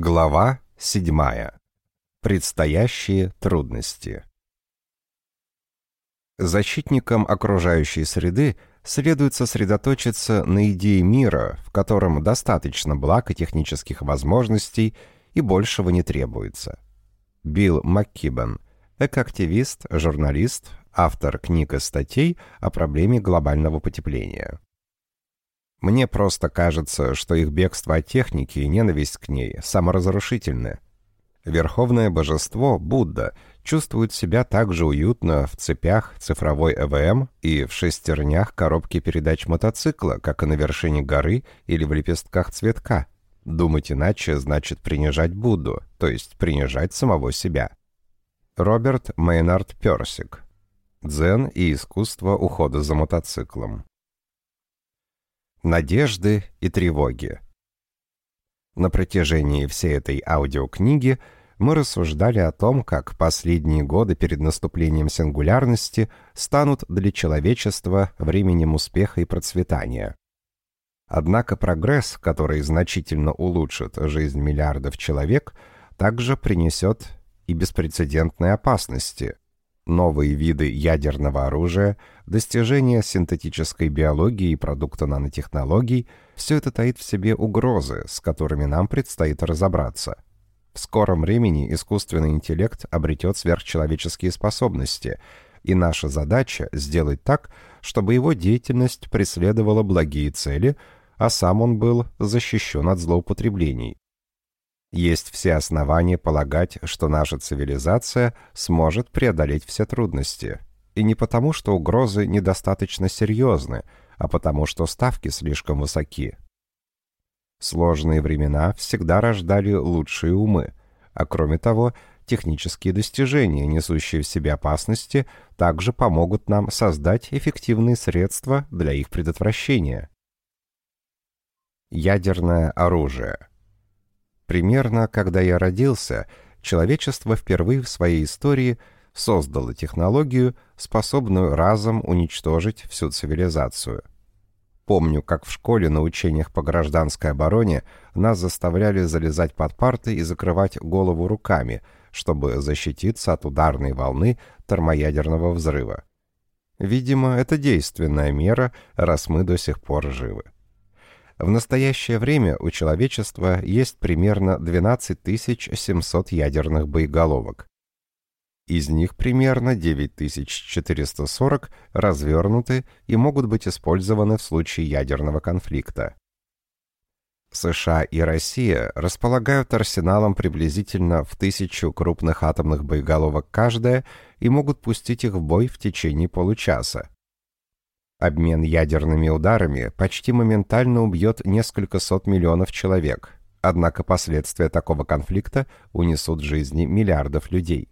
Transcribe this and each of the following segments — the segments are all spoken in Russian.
Глава 7. Предстоящие трудности. Защитникам окружающей среды следует сосредоточиться на идее мира, в котором достаточно благ и технических возможностей, и большего не требуется. Билл МакКибен, экоактивист, журналист, автор книг и статей о проблеме глобального потепления. Мне просто кажется, что их бегство от техники и ненависть к ней саморазрушительны. Верховное божество, Будда, чувствует себя так же уютно в цепях цифровой ЭВМ и в шестернях коробки передач мотоцикла, как и на вершине горы или в лепестках цветка. Думать иначе значит принижать Будду, то есть принижать самого себя. Роберт Мейнард Персик. Дзен и искусство ухода за мотоциклом надежды и тревоги. На протяжении всей этой аудиокниги мы рассуждали о том, как последние годы перед наступлением сингулярности станут для человечества временем успеха и процветания. Однако прогресс, который значительно улучшит жизнь миллиардов человек, также принесет и беспрецедентные опасности – новые виды ядерного оружия, достижения синтетической биологии и продукта нанотехнологий – все это таит в себе угрозы, с которыми нам предстоит разобраться. В скором времени искусственный интеллект обретет сверхчеловеческие способности, и наша задача – сделать так, чтобы его деятельность преследовала благие цели, а сам он был защищен от злоупотреблений. Есть все основания полагать, что наша цивилизация сможет преодолеть все трудности. И не потому, что угрозы недостаточно серьезны, а потому, что ставки слишком высоки. Сложные времена всегда рождали лучшие умы, а кроме того, технические достижения, несущие в себе опасности, также помогут нам создать эффективные средства для их предотвращения. Ядерное оружие Примерно, когда я родился, человечество впервые в своей истории создало технологию, способную разом уничтожить всю цивилизацию. Помню, как в школе на учениях по гражданской обороне нас заставляли залезать под парты и закрывать голову руками, чтобы защититься от ударной волны термоядерного взрыва. Видимо, это действенная мера, раз мы до сих пор живы. В настоящее время у человечества есть примерно 12 700 ядерных боеголовок. Из них примерно 9440 развернуты и могут быть использованы в случае ядерного конфликта. США и Россия располагают арсеналом приблизительно в тысячу крупных атомных боеголовок каждая и могут пустить их в бой в течение получаса. Обмен ядерными ударами почти моментально убьет несколько сот миллионов человек, однако последствия такого конфликта унесут жизни миллиардов людей.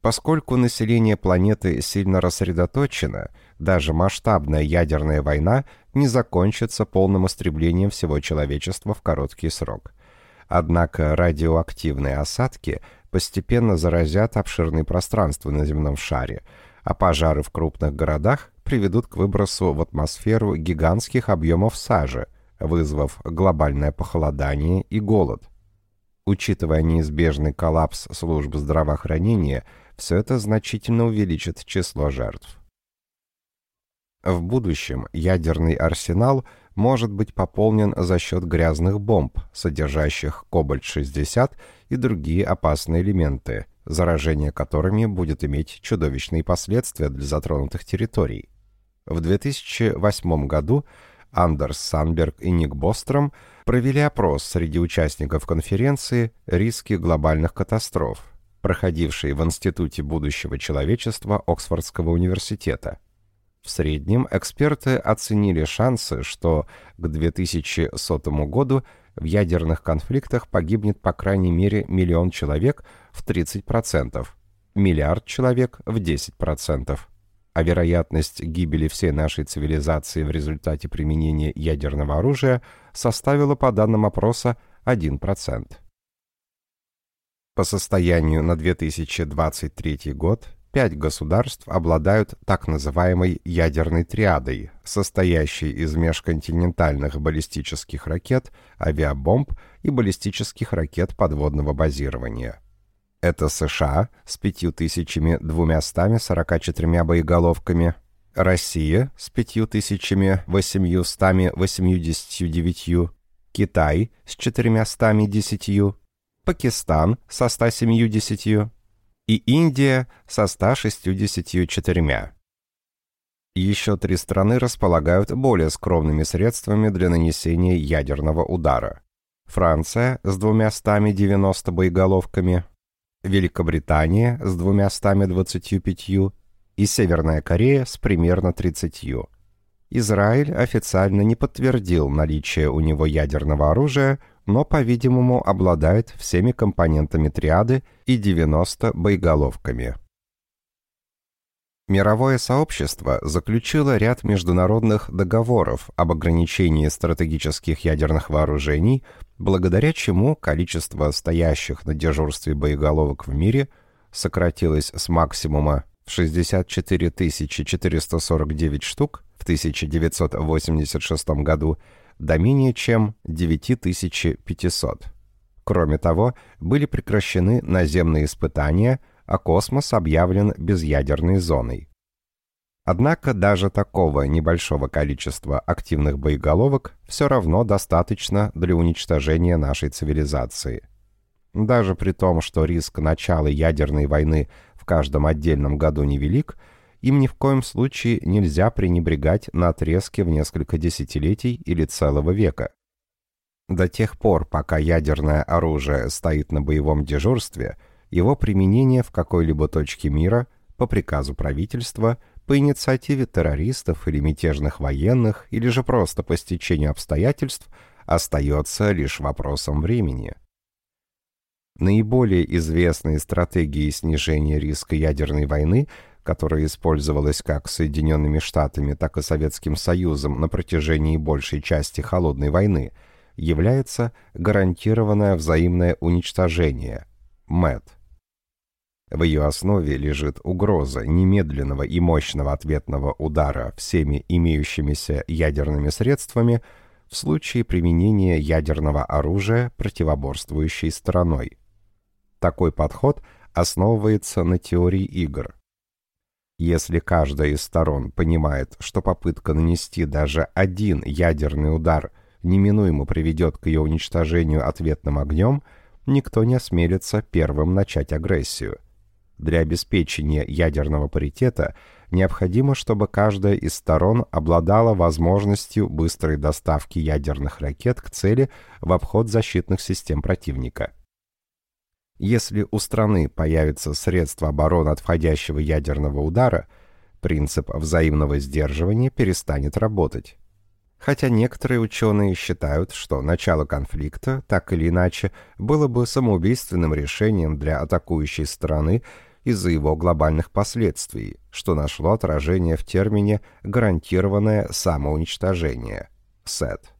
Поскольку население планеты сильно рассредоточено, даже масштабная ядерная война не закончится полным истреблением всего человечества в короткий срок. Однако радиоактивные осадки постепенно заразят обширные пространства на земном шаре, а пожары в крупных городах приведут к выбросу в атмосферу гигантских объемов сажи, вызвав глобальное похолодание и голод. Учитывая неизбежный коллапс служб здравоохранения, все это значительно увеличит число жертв. В будущем ядерный арсенал может быть пополнен за счет грязных бомб, содержащих кобальт-60 и другие опасные элементы, заражение которыми будет иметь чудовищные последствия для затронутых территорий. В 2008 году Андерс Санберг и Ник Бостром провели опрос среди участников конференции «Риски глобальных катастроф», проходившей в Институте будущего человечества Оксфордского университета. В среднем эксперты оценили шансы, что к 2100 году в ядерных конфликтах погибнет по крайней мере миллион человек в 30%, миллиард человек в 10% а вероятность гибели всей нашей цивилизации в результате применения ядерного оружия составила по данным опроса 1%. По состоянию на 2023 год пять государств обладают так называемой ядерной триадой, состоящей из межконтинентальных баллистических ракет, авиабомб и баллистических ракет подводного базирования. Это США с 5244 боеголовками, Россия с 5889, Китай с 410, Пакистан со 170 и Индия со 164. Еще три страны располагают более скромными средствами для нанесения ядерного удара. Франция с 290 боеголовками, Великобритания с 225 и Северная Корея с примерно 30. Израиль официально не подтвердил наличие у него ядерного оружия, но, по-видимому, обладает всеми компонентами триады и 90 боеголовками. Мировое сообщество заключило ряд международных договоров об ограничении стратегических ядерных вооружений, благодаря чему количество стоящих на дежурстве боеголовок в мире сократилось с максимума в 64 449 штук в 1986 году до менее чем 9500. Кроме того, были прекращены наземные испытания, а космос объявлен безъядерной зоной. Однако даже такого небольшого количества активных боеголовок все равно достаточно для уничтожения нашей цивилизации. Даже при том, что риск начала ядерной войны в каждом отдельном году невелик – им ни в коем случае нельзя пренебрегать на отрезке в несколько десятилетий или целого века. До тех пор, пока ядерное оружие стоит на боевом дежурстве, его применение в какой-либо точке мира по приказу правительства, по инициативе террористов или мятежных военных, или же просто по стечению обстоятельств, остается лишь вопросом времени. Наиболее известные стратегии снижения риска ядерной войны – которая использовалась как Соединенными Штатами, так и Советским Союзом на протяжении большей части Холодной войны, является гарантированное взаимное уничтожение – МЭД. В ее основе лежит угроза немедленного и мощного ответного удара всеми имеющимися ядерными средствами в случае применения ядерного оружия противоборствующей стороной. Такой подход основывается на теории игр. Если каждая из сторон понимает, что попытка нанести даже один ядерный удар неминуемо приведет к ее уничтожению ответным огнем, никто не осмелится первым начать агрессию. Для обеспечения ядерного паритета необходимо, чтобы каждая из сторон обладала возможностью быстрой доставки ядерных ракет к цели в обход защитных систем противника. Если у страны появится средство обороны от входящего ядерного удара, принцип взаимного сдерживания перестанет работать. Хотя некоторые ученые считают, что начало конфликта, так или иначе, было бы самоубийственным решением для атакующей страны из-за его глобальных последствий, что нашло отражение в термине «гарантированное самоуничтожение» — СЭТ.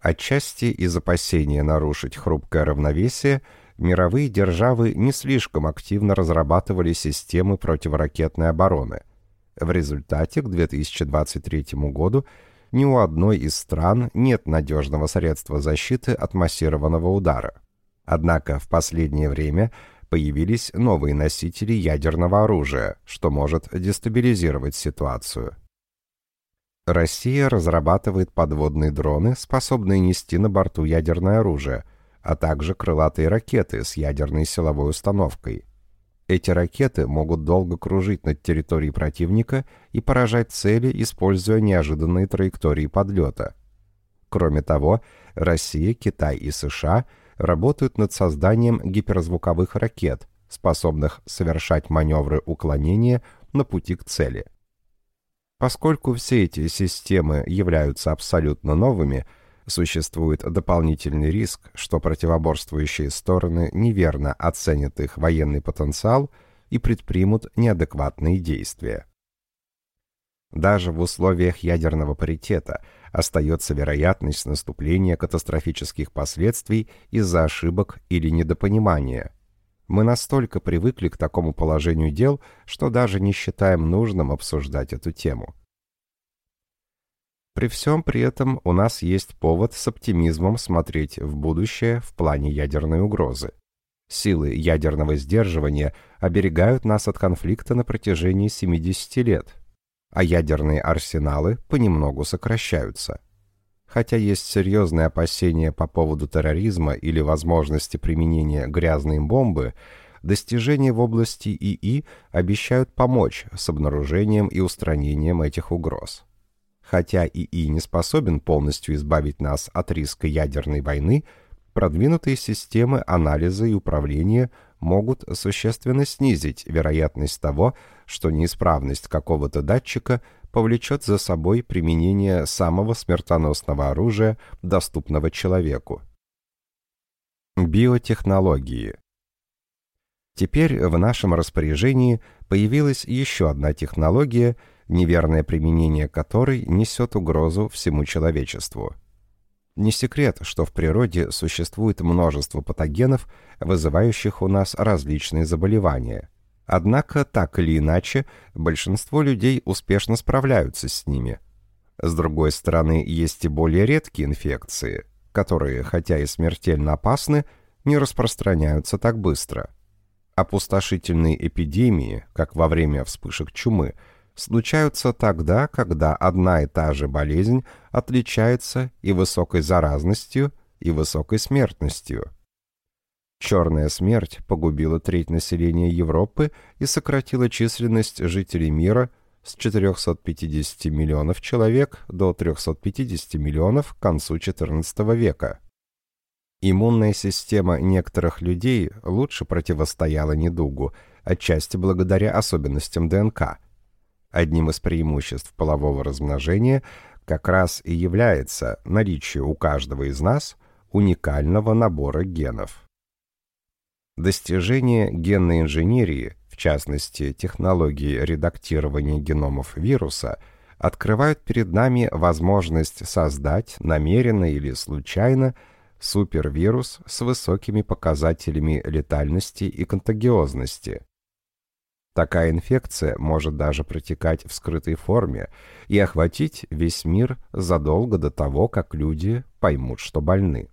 Отчасти из опасения нарушить хрупкое равновесие, мировые державы не слишком активно разрабатывали системы противоракетной обороны. В результате к 2023 году ни у одной из стран нет надежного средства защиты от массированного удара. Однако в последнее время появились новые носители ядерного оружия, что может дестабилизировать ситуацию. Россия разрабатывает подводные дроны, способные нести на борту ядерное оружие, а также крылатые ракеты с ядерной силовой установкой. Эти ракеты могут долго кружить над территорией противника и поражать цели, используя неожиданные траектории подлета. Кроме того, Россия, Китай и США работают над созданием гиперзвуковых ракет, способных совершать маневры уклонения на пути к цели – Поскольку все эти системы являются абсолютно новыми, существует дополнительный риск, что противоборствующие стороны неверно оценят их военный потенциал и предпримут неадекватные действия. Даже в условиях ядерного паритета остается вероятность наступления катастрофических последствий из-за ошибок или недопонимания. Мы настолько привыкли к такому положению дел, что даже не считаем нужным обсуждать эту тему. При всем при этом у нас есть повод с оптимизмом смотреть в будущее в плане ядерной угрозы. Силы ядерного сдерживания оберегают нас от конфликта на протяжении 70 лет, а ядерные арсеналы понемногу сокращаются. Хотя есть серьезные опасения по поводу терроризма или возможности применения грязной бомбы, достижения в области ИИ обещают помочь с обнаружением и устранением этих угроз. Хотя ИИ не способен полностью избавить нас от риска ядерной войны, продвинутые системы анализа и управления могут существенно снизить вероятность того, что неисправность какого-то датчика повлечет за собой применение самого смертоносного оружия, доступного человеку. Биотехнологии Теперь в нашем распоряжении появилась еще одна технология, неверное применение которой несет угрозу всему человечеству. Не секрет, что в природе существует множество патогенов, вызывающих у нас различные заболевания – Однако, так или иначе, большинство людей успешно справляются с ними. С другой стороны, есть и более редкие инфекции, которые, хотя и смертельно опасны, не распространяются так быстро. Опустошительные эпидемии, как во время вспышек чумы, случаются тогда, когда одна и та же болезнь отличается и высокой заразностью, и высокой смертностью – Черная смерть погубила треть населения Европы и сократила численность жителей мира с 450 миллионов человек до 350 миллионов к концу XIV века. Иммунная система некоторых людей лучше противостояла недугу, отчасти благодаря особенностям ДНК. Одним из преимуществ полового размножения как раз и является наличие у каждого из нас уникального набора генов. Достижения генной инженерии, в частности технологии редактирования геномов вируса, открывают перед нами возможность создать, намеренно или случайно, супервирус с высокими показателями летальности и контагиозности. Такая инфекция может даже протекать в скрытой форме и охватить весь мир задолго до того, как люди поймут, что больны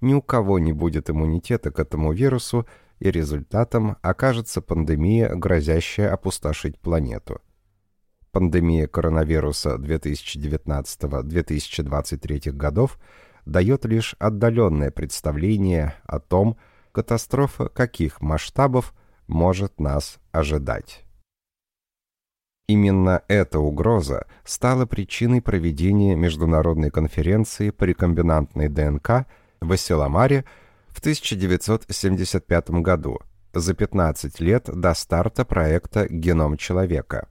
ни у кого не будет иммунитета к этому вирусу, и результатом окажется пандемия, грозящая опустошить планету. Пандемия коронавируса 2019-2023 годов дает лишь отдаленное представление о том, катастрофа каких масштабов может нас ожидать. Именно эта угроза стала причиной проведения международной конференции по рекомбинантной ДНК – в Асиламаре в 1975 году, за 15 лет до старта проекта «Геном человека».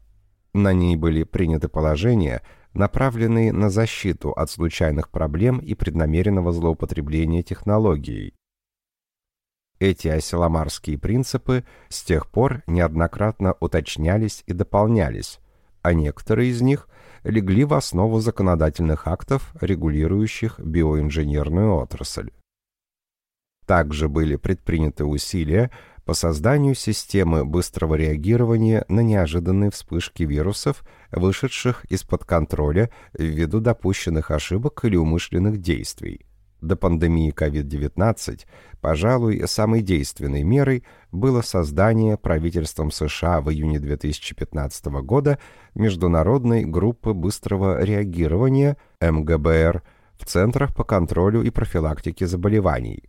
На ней были приняты положения, направленные на защиту от случайных проблем и преднамеренного злоупотребления технологией. Эти осиломарские принципы с тех пор неоднократно уточнялись и дополнялись, а некоторые из них легли в основу законодательных актов, регулирующих биоинженерную отрасль. Также были предприняты усилия по созданию системы быстрого реагирования на неожиданные вспышки вирусов, вышедших из-под контроля ввиду допущенных ошибок или умышленных действий. До пандемии COVID-19, пожалуй, самой действенной мерой было создание правительством США в июне 2015 года Международной группы быстрого реагирования МГБР в Центрах по контролю и профилактике заболеваний.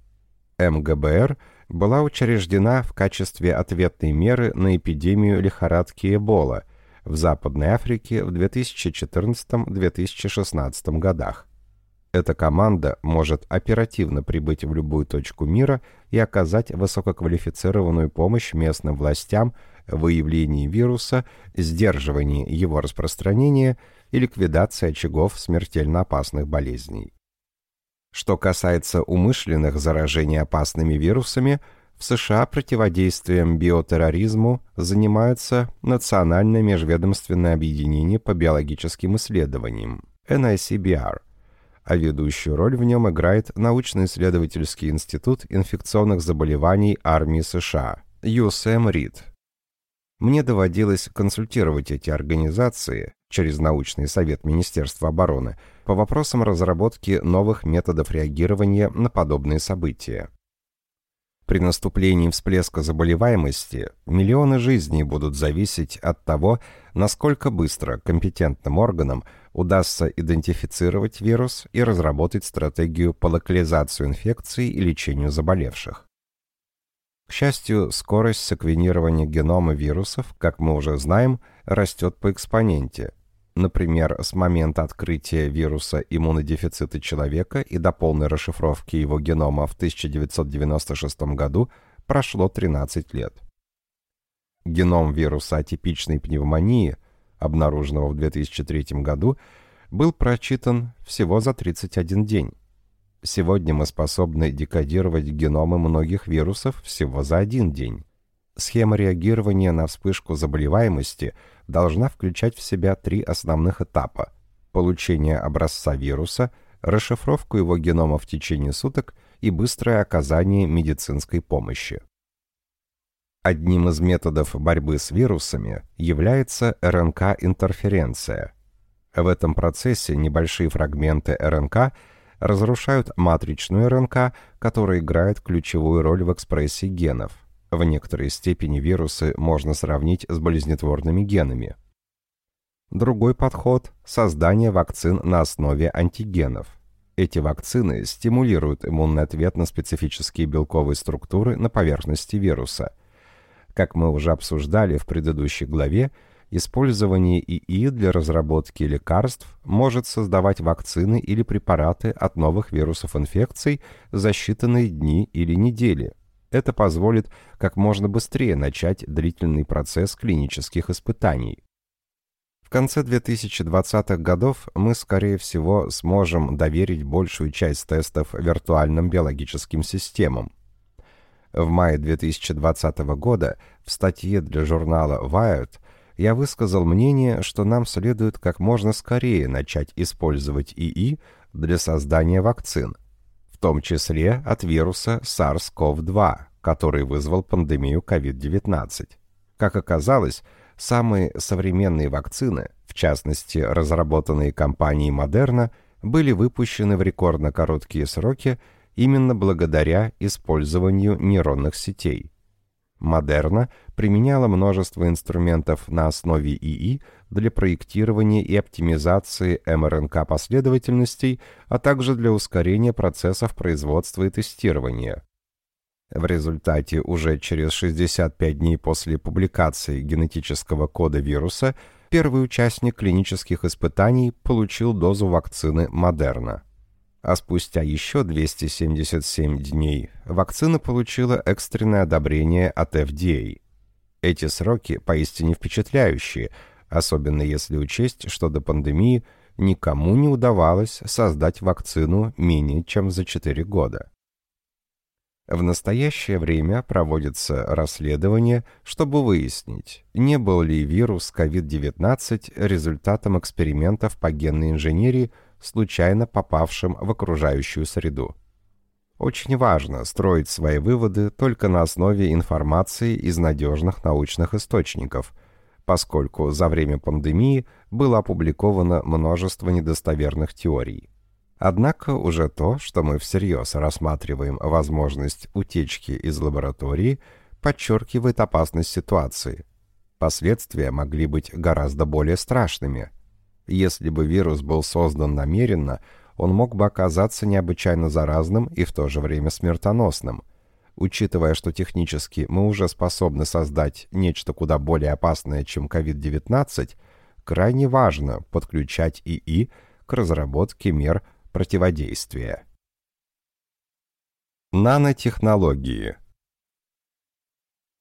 МГБР была учреждена в качестве ответной меры на эпидемию лихорадки Эбола в Западной Африке в 2014-2016 годах. Эта команда может оперативно прибыть в любую точку мира и оказать высококвалифицированную помощь местным властям в выявлении вируса, сдерживании его распространения и ликвидации очагов смертельно опасных болезней. Что касается умышленных заражений опасными вирусами, в США противодействием биотерроризму занимаются Национальное межведомственное объединение по биологическим исследованиям, NICBR, а ведущую роль в нем играет научно-исследовательский институт инфекционных заболеваний армии США, USM RID. Мне доводилось консультировать эти организации через научный совет Министерства обороны по вопросам разработки новых методов реагирования на подобные события. При наступлении всплеска заболеваемости миллионы жизней будут зависеть от того, насколько быстро компетентным органам удастся идентифицировать вирус и разработать стратегию по локализации инфекции и лечению заболевших. К счастью, скорость секвенирования генома вирусов, как мы уже знаем, растет по экспоненте, Например, с момента открытия вируса иммунодефицита человека и до полной расшифровки его генома в 1996 году прошло 13 лет. Геном вируса атипичной пневмонии, обнаруженного в 2003 году, был прочитан всего за 31 день. Сегодня мы способны декодировать геномы многих вирусов всего за один день. Схема реагирования на вспышку заболеваемости должна включать в себя три основных этапа – получение образца вируса, расшифровку его генома в течение суток и быстрое оказание медицинской помощи. Одним из методов борьбы с вирусами является РНК-интерференция. В этом процессе небольшие фрагменты РНК разрушают матричную РНК, которая играет ключевую роль в экспрессии генов – в некоторой степени вирусы можно сравнить с болезнетворными генами. Другой подход – создание вакцин на основе антигенов. Эти вакцины стимулируют иммунный ответ на специфические белковые структуры на поверхности вируса. Как мы уже обсуждали в предыдущей главе, использование ИИ для разработки лекарств может создавать вакцины или препараты от новых вирусов инфекций за считанные дни или недели. Это позволит как можно быстрее начать длительный процесс клинических испытаний. В конце 2020-х годов мы, скорее всего, сможем доверить большую часть тестов виртуальным биологическим системам. В мае 2020 года в статье для журнала Wired я высказал мнение, что нам следует как можно скорее начать использовать ИИ для создания вакцин – в том числе от вируса SARS-CoV-2, который вызвал пандемию COVID-19. Как оказалось, самые современные вакцины, в частности разработанные компанией Moderna, были выпущены в рекордно короткие сроки именно благодаря использованию нейронных сетей. Модерна применяла множество инструментов на основе ИИ для проектирования и оптимизации МРНК последовательностей, а также для ускорения процессов производства и тестирования. В результате уже через 65 дней после публикации генетического кода вируса первый участник клинических испытаний получил дозу вакцины Модерна а спустя еще 277 дней вакцина получила экстренное одобрение от FDA. Эти сроки поистине впечатляющие, особенно если учесть, что до пандемии никому не удавалось создать вакцину менее чем за 4 года. В настоящее время проводится расследование, чтобы выяснить, не был ли вирус COVID-19 результатом экспериментов по генной инженерии случайно попавшим в окружающую среду. Очень важно строить свои выводы только на основе информации из надежных научных источников, поскольку за время пандемии было опубликовано множество недостоверных теорий. Однако уже то, что мы всерьез рассматриваем возможность утечки из лаборатории, подчеркивает опасность ситуации. Последствия могли быть гораздо более страшными – если бы вирус был создан намеренно, он мог бы оказаться необычайно заразным и в то же время смертоносным. Учитывая, что технически мы уже способны создать нечто куда более опасное, чем COVID-19, крайне важно подключать ИИ к разработке мер противодействия. Нанотехнологии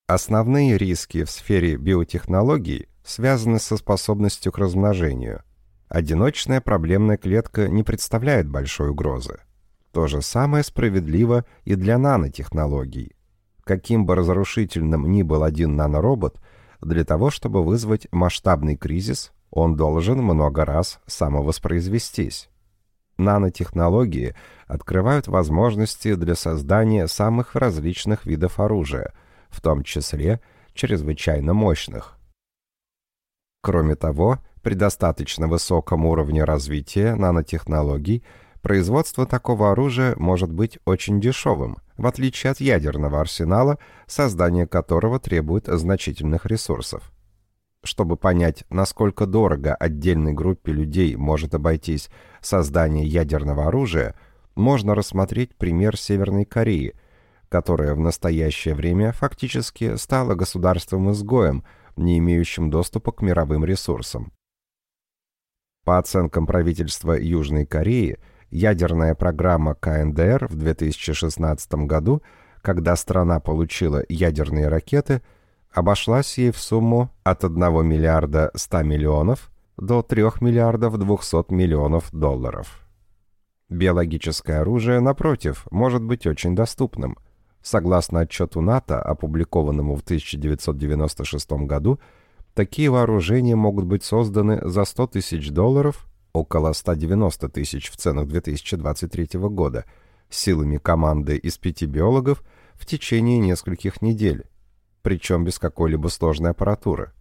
Основные риски в сфере биотехнологий связаны со способностью к размножению. Одиночная проблемная клетка не представляет большой угрозы. То же самое справедливо и для нанотехнологий. Каким бы разрушительным ни был один наноробот, для того, чтобы вызвать масштабный кризис, он должен много раз самовоспроизвестись. Нанотехнологии открывают возможности для создания самых различных видов оружия, в том числе чрезвычайно мощных. Кроме того, при достаточно высоком уровне развития нанотехнологий производство такого оружия может быть очень дешевым, в отличие от ядерного арсенала, создание которого требует значительных ресурсов. Чтобы понять, насколько дорого отдельной группе людей может обойтись создание ядерного оружия, можно рассмотреть пример Северной Кореи, которая в настоящее время фактически стала государством-изгоем, не имеющим доступа к мировым ресурсам. По оценкам правительства Южной Кореи, ядерная программа КНДР в 2016 году, когда страна получила ядерные ракеты – обошлась ей в сумму от 1 миллиарда 100 миллионов до 3 миллиардов 200 миллионов долларов. Биологическое оружие, напротив, может быть очень доступным. Согласно отчету НАТО, опубликованному в 1996 году, такие вооружения могут быть созданы за 100 тысяч долларов, около 190 тысяч в ценах 2023 года, силами команды из пяти биологов в течение нескольких недель, причем без какой-либо сложной аппаратуры.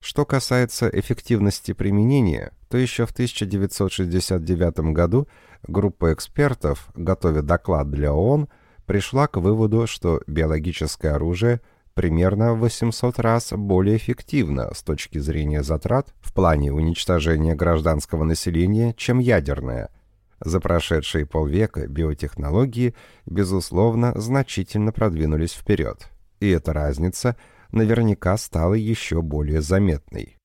Что касается эффективности применения, то еще в 1969 году группа экспертов, готовя доклад для ООН, пришла к выводу, что биологическое оружие примерно в 800 раз более эффективно с точки зрения затрат в плане уничтожения гражданского населения, чем ядерное. За прошедшие полвека биотехнологии, безусловно, значительно продвинулись вперед и эта разница наверняка стала еще более заметной.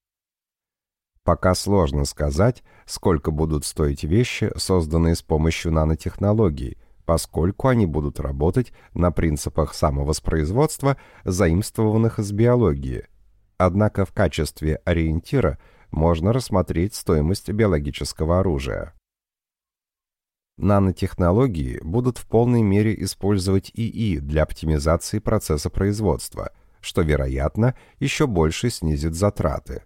Пока сложно сказать, сколько будут стоить вещи, созданные с помощью нанотехнологий, поскольку они будут работать на принципах самовоспроизводства, заимствованных из биологии. Однако в качестве ориентира можно рассмотреть стоимость биологического оружия. Нанотехнологии будут в полной мере использовать ИИ для оптимизации процесса производства, что, вероятно, еще больше снизит затраты.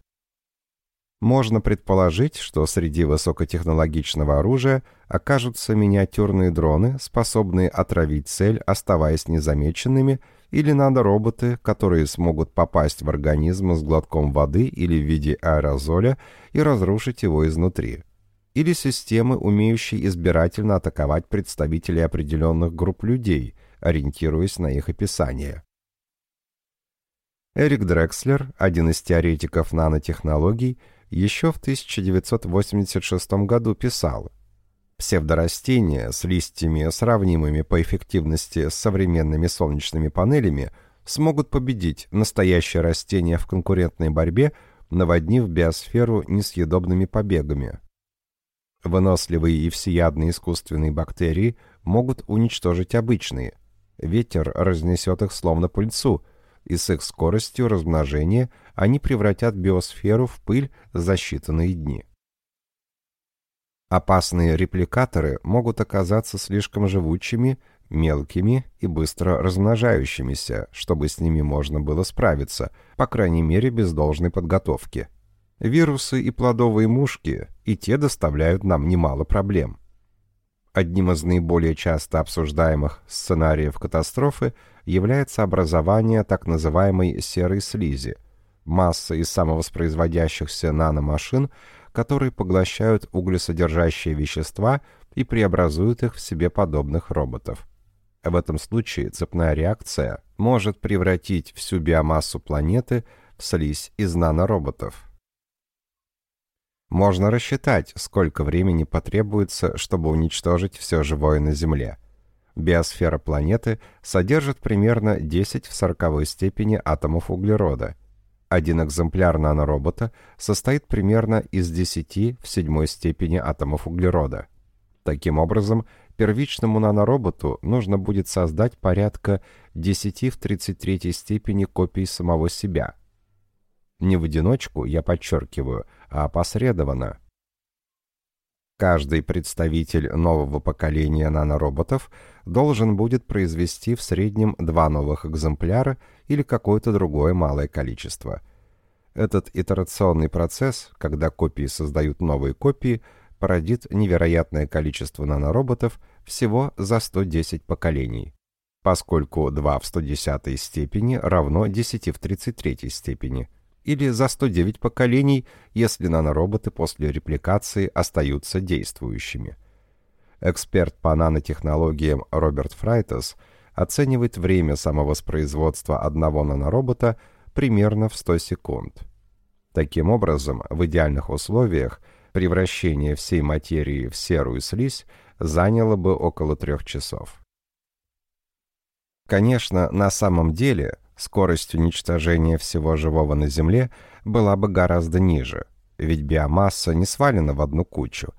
Можно предположить, что среди высокотехнологичного оружия окажутся миниатюрные дроны, способные отравить цель, оставаясь незамеченными, или нанороботы, которые смогут попасть в организм с глотком воды или в виде аэрозоля и разрушить его изнутри или системы, умеющие избирательно атаковать представителей определенных групп людей, ориентируясь на их описание. Эрик Дрекслер, один из теоретиков нанотехнологий, еще в 1986 году писал «Псевдорастения с листьями, сравнимыми по эффективности с современными солнечными панелями, смогут победить настоящее растение в конкурентной борьбе, наводнив биосферу несъедобными побегами, Выносливые и всеядные искусственные бактерии могут уничтожить обычные. Ветер разнесет их словно пыльцу, и с их скоростью размножения они превратят биосферу в пыль за считанные дни. Опасные репликаторы могут оказаться слишком живучими, мелкими и быстро размножающимися, чтобы с ними можно было справиться, по крайней мере без должной подготовки. Вирусы и плодовые мушки, и те доставляют нам немало проблем. Одним из наиболее часто обсуждаемых сценариев катастрофы является образование так называемой серой слизи, массы из самовоспроизводящихся наномашин, которые поглощают углесодержащие вещества и преобразуют их в себе подобных роботов. В этом случае цепная реакция может превратить всю биомассу планеты в слизь из нанороботов. Можно рассчитать, сколько времени потребуется, чтобы уничтожить все живое на Земле. Биосфера планеты содержит примерно 10 в 40 степени атомов углерода. Один экземпляр наноробота состоит примерно из 10 в 7 степени атомов углерода. Таким образом, первичному нанороботу нужно будет создать порядка 10 в 33 степени копий самого себя – не в одиночку, я подчеркиваю, а опосредованно. Каждый представитель нового поколения нанороботов должен будет произвести в среднем два новых экземпляра или какое-то другое малое количество. Этот итерационный процесс, когда копии создают новые копии, породит невероятное количество нанороботов всего за 110 поколений, поскольку 2 в 110 степени равно 10 в 33 степени, или за 109 поколений, если нанороботы после репликации остаются действующими. Эксперт по нанотехнологиям Роберт Фрайтес оценивает время самовоспроизводства одного наноробота примерно в 100 секунд. Таким образом, в идеальных условиях превращение всей материи в серую слизь заняло бы около трех часов. Конечно, на самом деле скорость уничтожения всего живого на Земле была бы гораздо ниже, ведь биомасса не свалена в одну кучу.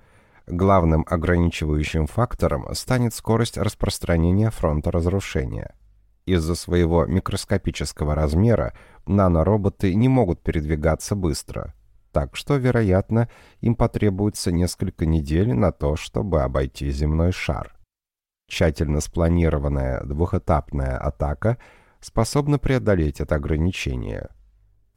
Главным ограничивающим фактором станет скорость распространения фронта разрушения. Из-за своего микроскопического размера нанороботы не могут передвигаться быстро, так что, вероятно, им потребуется несколько недель на то, чтобы обойти земной шар. Тщательно спланированная двухэтапная атака способна преодолеть это ограничение.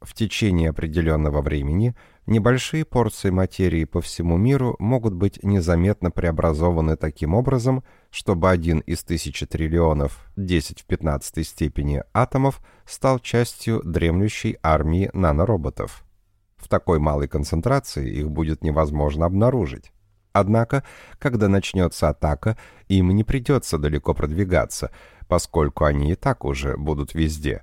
В течение определенного времени небольшие порции материи по всему миру могут быть незаметно преобразованы таким образом, чтобы один из тысячи триллионов 10 в 15 степени атомов стал частью дремлющей армии нанороботов. В такой малой концентрации их будет невозможно обнаружить. Однако, когда начнется атака, им не придется далеко продвигаться, поскольку они и так уже будут везде.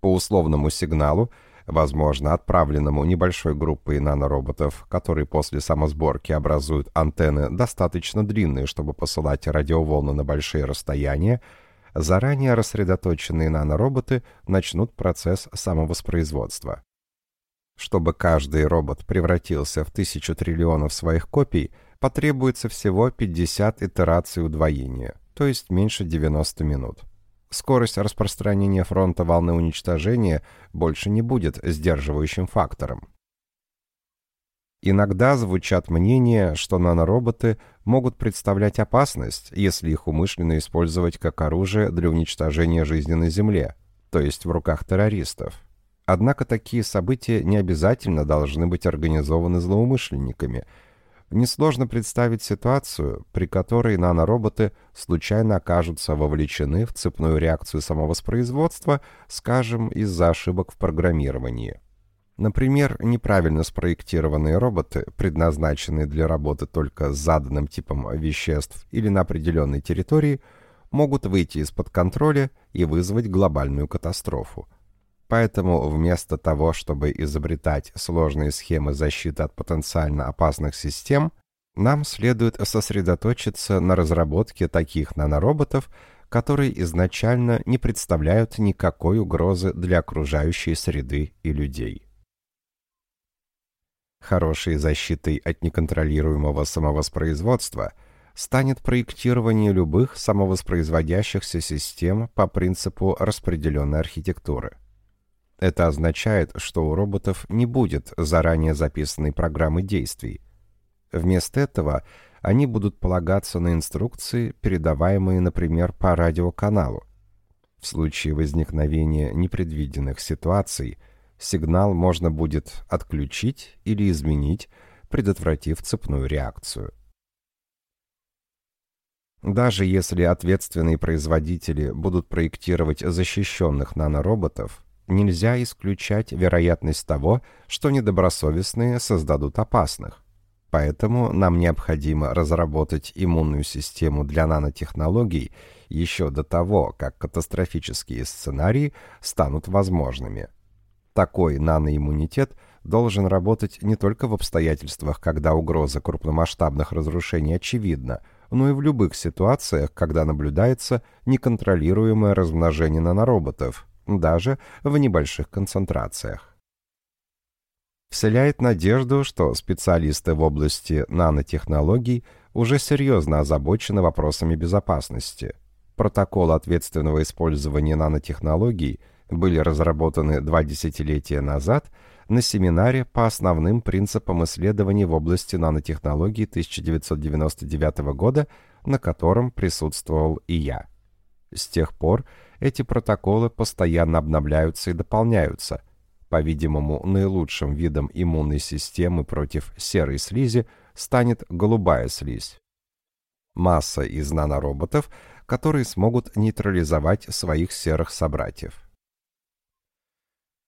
По условному сигналу, возможно, отправленному небольшой группой нанороботов, которые после самосборки образуют антенны достаточно длинные, чтобы посылать радиоволны на большие расстояния, заранее рассредоточенные нанороботы начнут процесс самовоспроизводства. Чтобы каждый робот превратился в тысячу триллионов своих копий, потребуется всего 50 итераций удвоения, то есть меньше 90 минут. Скорость распространения фронта волны уничтожения больше не будет сдерживающим фактором. Иногда звучат мнения, что нанороботы могут представлять опасность, если их умышленно использовать как оружие для уничтожения жизни на Земле, то есть в руках террористов. Однако такие события не обязательно должны быть организованы злоумышленниками. Несложно представить ситуацию, при которой нанороботы случайно окажутся вовлечены в цепную реакцию самовоспроизводства, скажем, из-за ошибок в программировании. Например, неправильно спроектированные роботы, предназначенные для работы только с заданным типом веществ или на определенной территории, могут выйти из-под контроля и вызвать глобальную катастрофу. Поэтому вместо того, чтобы изобретать сложные схемы защиты от потенциально опасных систем, нам следует сосредоточиться на разработке таких нанороботов, которые изначально не представляют никакой угрозы для окружающей среды и людей. Хорошей защитой от неконтролируемого самовоспроизводства станет проектирование любых самовоспроизводящихся систем по принципу распределенной архитектуры. Это означает, что у роботов не будет заранее записанной программы действий. Вместо этого они будут полагаться на инструкции, передаваемые, например, по радиоканалу. В случае возникновения непредвиденных ситуаций сигнал можно будет отключить или изменить, предотвратив цепную реакцию. Даже если ответственные производители будут проектировать защищенных нанороботов, нельзя исключать вероятность того, что недобросовестные создадут опасных. Поэтому нам необходимо разработать иммунную систему для нанотехнологий еще до того, как катастрофические сценарии станут возможными. Такой наноиммунитет должен работать не только в обстоятельствах, когда угроза крупномасштабных разрушений очевидна, но и в любых ситуациях, когда наблюдается неконтролируемое размножение нанороботов, даже в небольших концентрациях. Вселяет надежду, что специалисты в области нанотехнологий уже серьезно озабочены вопросами безопасности. Протоколы ответственного использования нанотехнологий были разработаны два десятилетия назад на семинаре по основным принципам исследований в области нанотехнологий 1999 года, на котором присутствовал и я. С тех пор эти протоколы постоянно обновляются и дополняются. По-видимому, наилучшим видом иммунной системы против серой слизи станет голубая слизь. Масса из нанороботов, которые смогут нейтрализовать своих серых собратьев.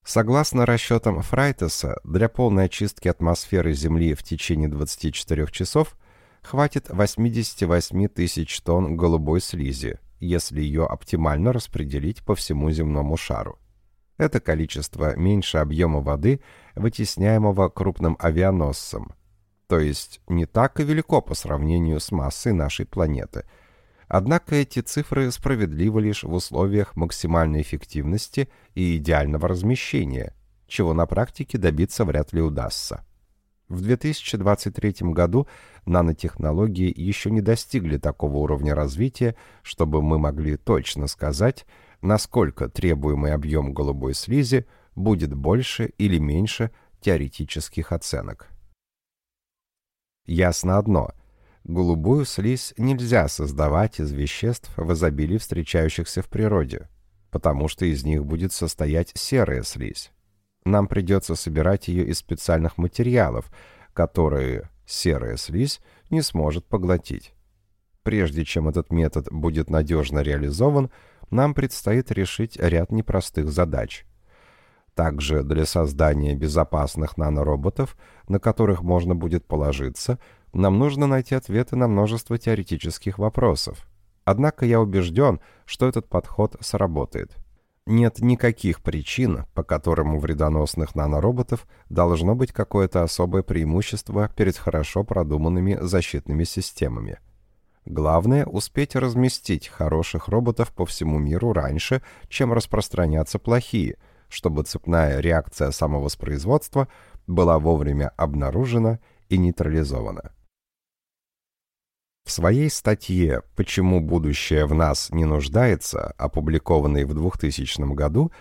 Согласно расчетам Фрайтеса, для полной очистки атмосферы Земли в течение 24 часов хватит 88 тысяч тонн голубой слизи, если ее оптимально распределить по всему земному шару. Это количество меньше объема воды, вытесняемого крупным авианосцем, то есть не так и велико по сравнению с массой нашей планеты – Однако эти цифры справедливы лишь в условиях максимальной эффективности и идеального размещения, чего на практике добиться вряд ли удастся. В 2023 году нанотехнологии еще не достигли такого уровня развития, чтобы мы могли точно сказать, насколько требуемый объем голубой слизи будет больше или меньше теоретических оценок. Ясно одно – Голубую слизь нельзя создавать из веществ в изобилии встречающихся в природе, потому что из них будет состоять серая слизь. Нам придется собирать ее из специальных материалов, которые серая слизь не сможет поглотить. Прежде чем этот метод будет надежно реализован, нам предстоит решить ряд непростых задач. Также для создания безопасных нанороботов, на которых можно будет положиться – нам нужно найти ответы на множество теоретических вопросов. Однако я убежден, что этот подход сработает. Нет никаких причин, по которым у вредоносных нанороботов должно быть какое-то особое преимущество перед хорошо продуманными защитными системами. Главное – успеть разместить хороших роботов по всему миру раньше, чем распространятся плохие, чтобы цепная реакция самовоспроизводства была вовремя обнаружена и нейтрализована. В своей статье «Почему будущее в нас не нуждается», опубликованной в 2000 году,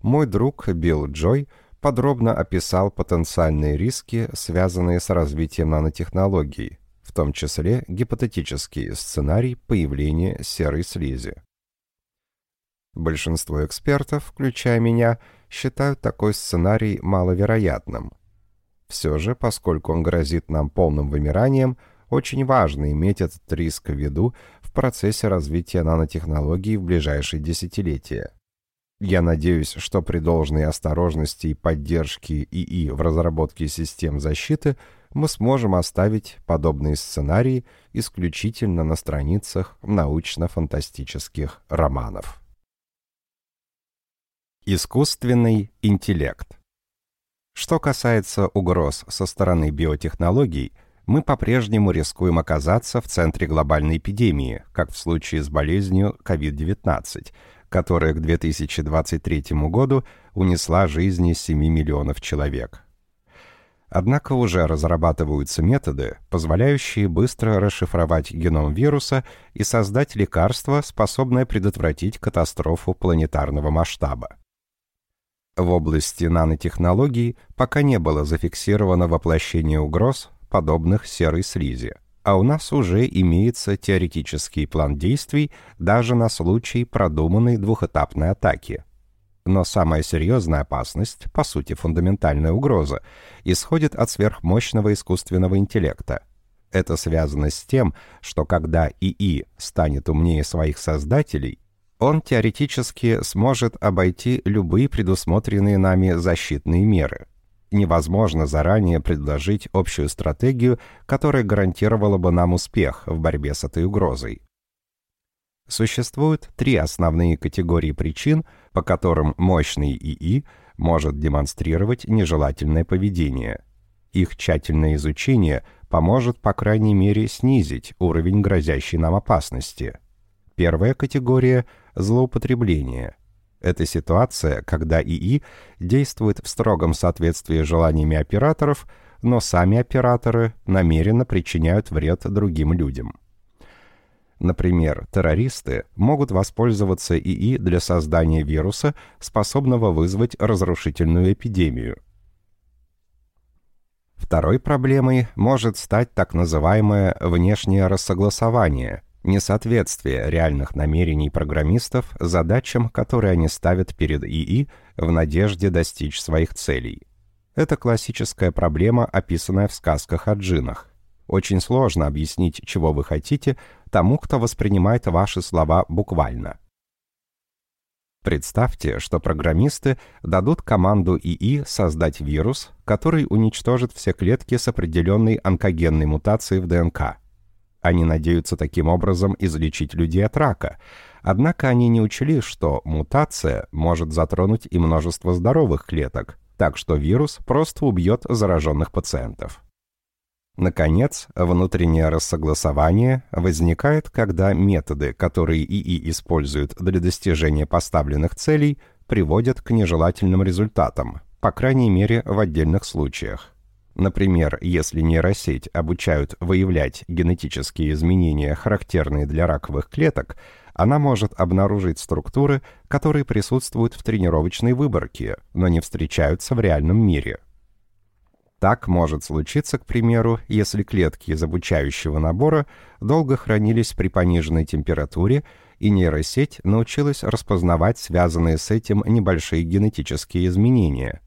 мой друг Билл Джой подробно описал потенциальные риски, связанные с развитием нанотехнологий, в том числе гипотетический сценарий появления серой слизи. Большинство экспертов, включая меня, считают такой сценарий маловероятным. Все же, поскольку он грозит нам полным вымиранием – очень важно иметь этот риск в виду в процессе развития нанотехнологий в ближайшие десятилетия. Я надеюсь, что при должной осторожности и поддержке ИИ в разработке систем защиты мы сможем оставить подобные сценарии исключительно на страницах научно-фантастических романов. Искусственный интеллект Что касается угроз со стороны биотехнологий, мы по-прежнему рискуем оказаться в центре глобальной эпидемии, как в случае с болезнью COVID-19, которая к 2023 году унесла жизни 7 миллионов человек. Однако уже разрабатываются методы, позволяющие быстро расшифровать геном вируса и создать лекарство, способное предотвратить катастрофу планетарного масштаба. В области нанотехнологий пока не было зафиксировано воплощение угроз, подобных серой слизи, а у нас уже имеется теоретический план действий даже на случай продуманной двухэтапной атаки. Но самая серьезная опасность, по сути фундаментальная угроза, исходит от сверхмощного искусственного интеллекта. Это связано с тем, что когда ИИ станет умнее своих создателей, он теоретически сможет обойти любые предусмотренные нами защитные меры – невозможно заранее предложить общую стратегию, которая гарантировала бы нам успех в борьбе с этой угрозой. Существуют три основные категории причин, по которым мощный ИИ может демонстрировать нежелательное поведение. Их тщательное изучение поможет, по крайней мере, снизить уровень грозящей нам опасности. Первая категория – злоупотребление – это ситуация, когда ИИ действует в строгом соответствии с желаниями операторов, но сами операторы намеренно причиняют вред другим людям. Например, террористы могут воспользоваться ИИ для создания вируса, способного вызвать разрушительную эпидемию. Второй проблемой может стать так называемое внешнее рассогласование – несоответствие реальных намерений программистов задачам, которые они ставят перед ИИ в надежде достичь своих целей. Это классическая проблема, описанная в сказках о джинах. очень сложно объяснить, чего вы хотите, тому, кто воспринимает ваши слова буквально. Представьте, что программисты дадут команду ИИ создать вирус, который уничтожит все клетки с определенной онкогенной мутацией в ДНК. Они надеются таким образом излечить людей от рака, однако они не учли, что мутация может затронуть и множество здоровых клеток, так что вирус просто убьет зараженных пациентов. Наконец, внутреннее рассогласование возникает, когда методы, которые ИИ использует для достижения поставленных целей, приводят к нежелательным результатам, по крайней мере в отдельных случаях. Например, если нейросеть обучают выявлять генетические изменения, характерные для раковых клеток, она может обнаружить структуры, которые присутствуют в тренировочной выборке, но не встречаются в реальном мире – так может случиться, к примеру, если клетки из обучающего набора долго хранились при пониженной температуре, и нейросеть научилась распознавать связанные с этим небольшие генетические изменения.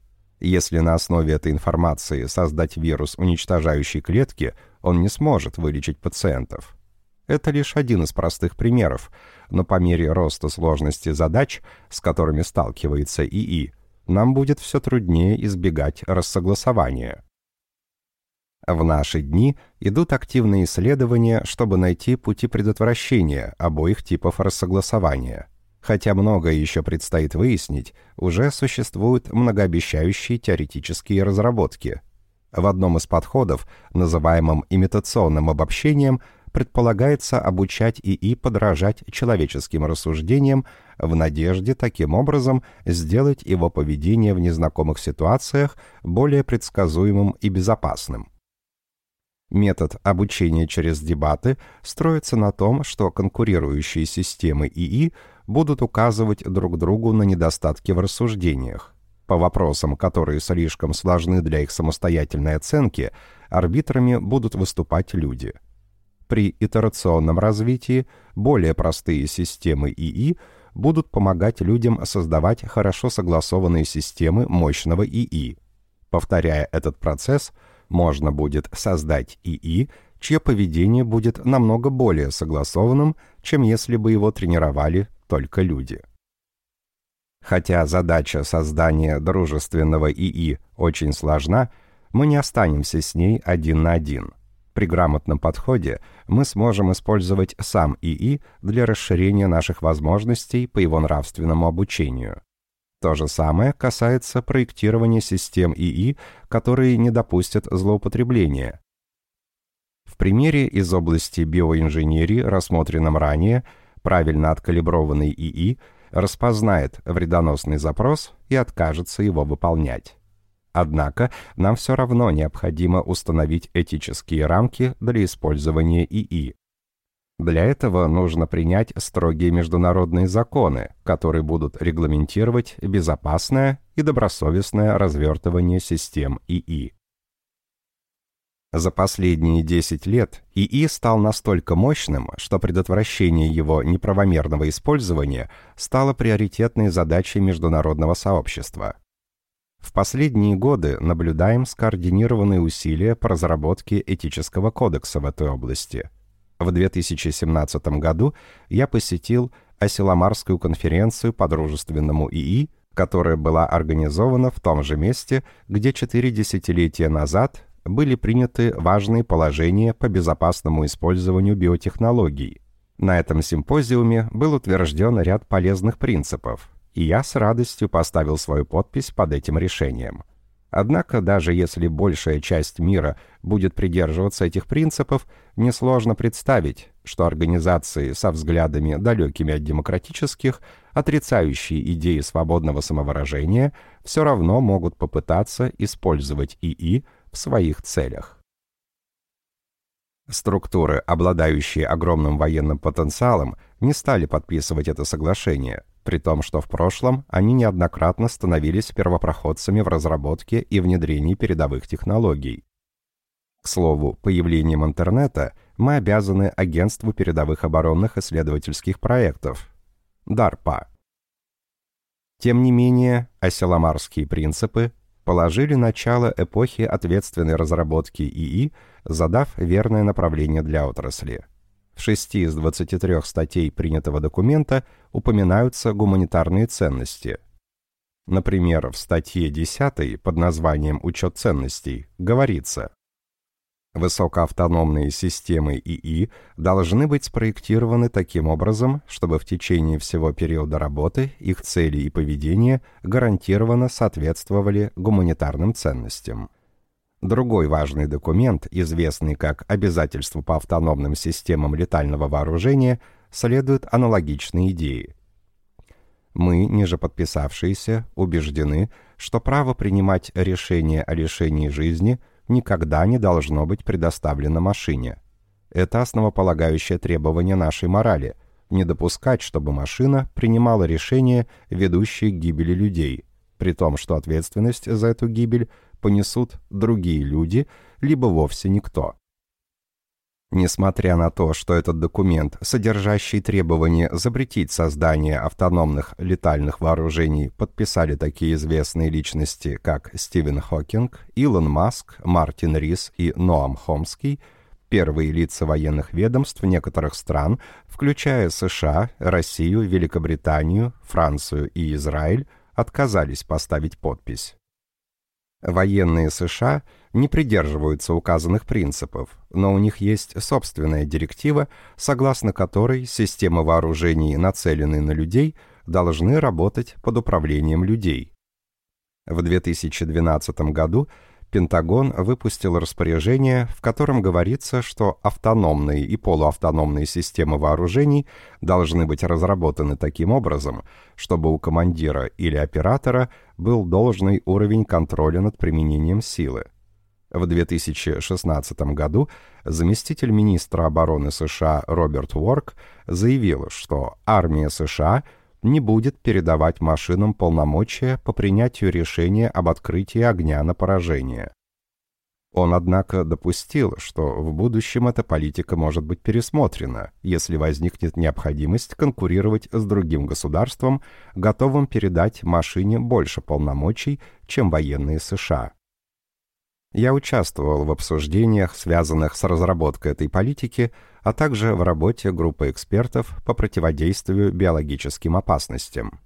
Если на основе этой информации создать вирус, уничтожающий клетки, он не сможет вылечить пациентов. Это лишь один из простых примеров, но по мере роста сложности задач, с которыми сталкивается ИИ, нам будет все труднее избегать рассогласования. В наши дни идут активные исследования, чтобы найти пути предотвращения обоих типов рассогласования. Хотя многое еще предстоит выяснить, уже существуют многообещающие теоретические разработки. В одном из подходов, называемом имитационным обобщением, предполагается обучать ИИ подражать человеческим рассуждениям в надежде таким образом сделать его поведение в незнакомых ситуациях более предсказуемым и безопасным. Метод обучения через дебаты строится на том, что конкурирующие системы ИИ будут указывать друг другу на недостатки в рассуждениях. По вопросам, которые слишком сложны для их самостоятельной оценки, арбитрами будут выступать люди. При итерационном развитии более простые системы ИИ будут помогать людям создавать хорошо согласованные системы мощного ИИ. Повторяя этот процесс – можно будет создать ИИ, чье поведение будет намного более согласованным, чем если бы его тренировали только люди. Хотя задача создания дружественного ИИ очень сложна, мы не останемся с ней один на один. При грамотном подходе мы сможем использовать сам ИИ для расширения наших возможностей по его нравственному обучению. То же самое касается проектирования систем ИИ, которые не допустят злоупотребления. В примере из области биоинженерии, рассмотренном ранее, правильно откалиброванный ИИ распознает вредоносный запрос и откажется его выполнять. Однако нам все равно необходимо установить этические рамки для использования ИИ. Для этого нужно принять строгие международные законы, которые будут регламентировать безопасное и добросовестное развертывание систем ИИ. За последние 10 лет ИИ стал настолько мощным, что предотвращение его неправомерного использования стало приоритетной задачей международного сообщества. В последние годы наблюдаем скоординированные усилия по разработке этического кодекса в этой области – в 2017 году я посетил Асиламарскую конференцию по дружественному ИИ, которая была организована в том же месте, где четыре десятилетия назад были приняты важные положения по безопасному использованию биотехнологий. На этом симпозиуме был утвержден ряд полезных принципов, и я с радостью поставил свою подпись под этим решением. Однако, даже если большая часть мира будет придерживаться этих принципов, несложно представить, что организации со взглядами, далекими от демократических, отрицающие идеи свободного самовыражения, все равно могут попытаться использовать ИИ в своих целях. Структуры, обладающие огромным военным потенциалом, не стали подписывать это соглашение – при том, что в прошлом они неоднократно становились первопроходцами в разработке и внедрении передовых технологий. К слову, появлением интернета мы обязаны Агентству передовых оборонных исследовательских проектов, DARPA. Тем не менее, осиломарские принципы, положили начало эпохи ответственной разработки ИИ, задав верное направление для отрасли. В шести из 23 статей принятого документа упоминаются гуманитарные ценности. Например, в статье 10 под названием «Учет ценностей» говорится Высокоавтономные системы ИИ должны быть спроектированы таким образом, чтобы в течение всего периода работы их цели и поведение гарантированно соответствовали гуманитарным ценностям. Другой важный документ, известный как «Обязательство по автономным системам летального вооружения», следует аналогичной идее. Мы, ниже подписавшиеся, убеждены, что право принимать решения о лишении жизни – никогда не должно быть предоставлено машине. Это основополагающее требование нашей морали – не допускать, чтобы машина принимала решения, ведущие к гибели людей, при том, что ответственность за эту гибель понесут другие люди, либо вовсе никто. Несмотря на то, что этот документ, содержащий требование запретить создание автономных летальных вооружений, подписали такие известные личности, как Стивен Хокинг, Илон Маск, Мартин Рис и Ноам Хомский, первые лица военных ведомств некоторых стран, включая США, Россию, Великобританию, Францию и Израиль, отказались поставить подпись. Военные США не придерживаются указанных принципов, но у них есть собственная директива, согласно которой системы вооружений, нацеленные на людей, должны работать под управлением людей. В 2012 году Пентагон выпустил распоряжение, в котором говорится, что автономные и полуавтономные системы вооружений должны быть разработаны таким образом, чтобы у командира или оператора был должный уровень контроля над применением силы. В 2016 году заместитель министра обороны США Роберт Уорк заявил, что армия США не будет передавать машинам полномочия по принятию решения об открытии огня на поражение. Он, однако, допустил, что в будущем эта политика может быть пересмотрена, если возникнет необходимость конкурировать с другим государством, готовым передать машине больше полномочий, чем военные США. Я участвовал в обсуждениях, связанных с разработкой этой политики, а также в работе группы экспертов по противодействию биологическим опасностям.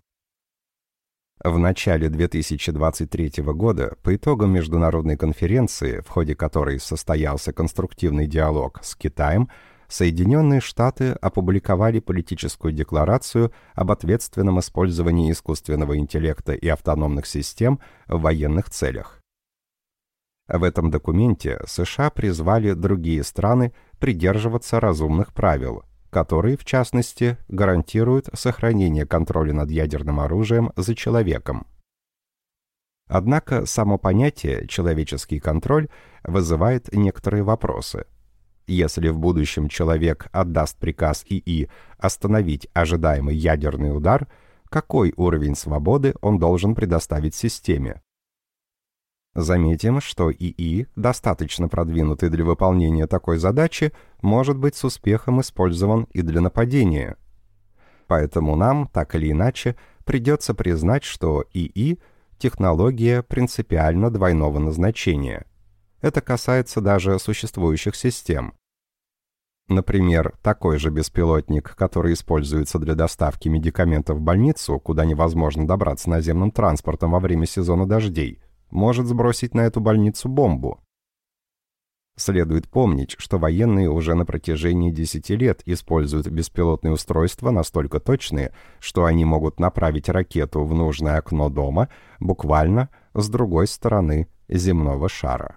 В начале 2023 года, по итогам международной конференции, в ходе которой состоялся конструктивный диалог с Китаем, Соединенные Штаты опубликовали политическую декларацию об ответственном использовании искусственного интеллекта и автономных систем в военных целях. В этом документе США призвали другие страны придерживаться разумных правил, которые, в частности, гарантируют сохранение контроля над ядерным оружием за человеком. Однако само понятие «человеческий контроль» вызывает некоторые вопросы. Если в будущем человек отдаст приказ ИИ остановить ожидаемый ядерный удар, какой уровень свободы он должен предоставить системе? Заметим, что ИИ, достаточно продвинутый для выполнения такой задачи, может быть с успехом использован и для нападения. Поэтому нам, так или иначе, придется признать, что ИИ – технология принципиально двойного назначения. Это касается даже существующих систем. Например, такой же беспилотник, который используется для доставки медикаментов в больницу, куда невозможно добраться наземным транспортом во время сезона дождей – может сбросить на эту больницу бомбу. Следует помнить, что военные уже на протяжении 10 лет используют беспилотные устройства настолько точные, что они могут направить ракету в нужное окно дома буквально с другой стороны земного шара.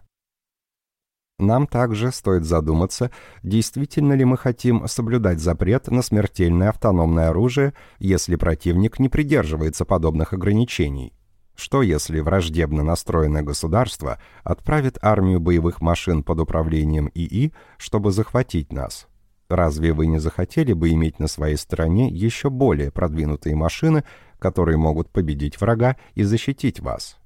Нам также стоит задуматься, действительно ли мы хотим соблюдать запрет на смертельное автономное оружие, если противник не придерживается подобных ограничений. Что если враждебно настроенное государство отправит армию боевых машин под управлением ИИ, чтобы захватить нас? Разве вы не захотели бы иметь на своей стороне еще более продвинутые машины, которые могут победить врага и защитить вас?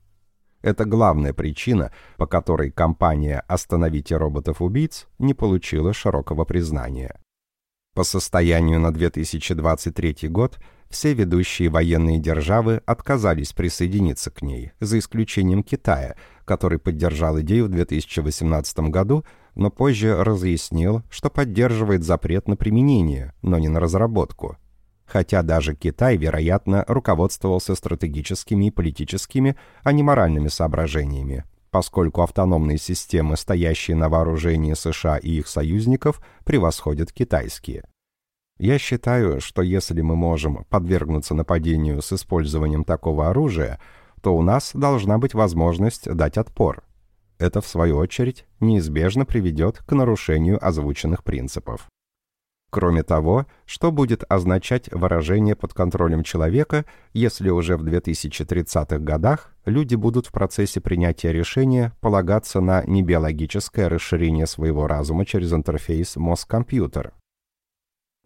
Это главная причина, по которой компания «Остановите роботов-убийц» не получила широкого признания. По состоянию на 2023 год все ведущие военные державы отказались присоединиться к ней, за исключением Китая, который поддержал идею в 2018 году, но позже разъяснил, что поддерживает запрет на применение, но не на разработку. Хотя даже Китай, вероятно, руководствовался стратегическими и политическими, а не моральными соображениями, поскольку автономные системы, стоящие на вооружении США и их союзников, превосходят китайские. Я считаю, что если мы можем подвергнуться нападению с использованием такого оружия, то у нас должна быть возможность дать отпор. Это, в свою очередь, неизбежно приведет к нарушению озвученных принципов. Кроме того, что будет означать выражение под контролем человека, если уже в 2030-х годах люди будут в процессе принятия решения полагаться на небиологическое расширение своего разума через интерфейс мозг-компьютер,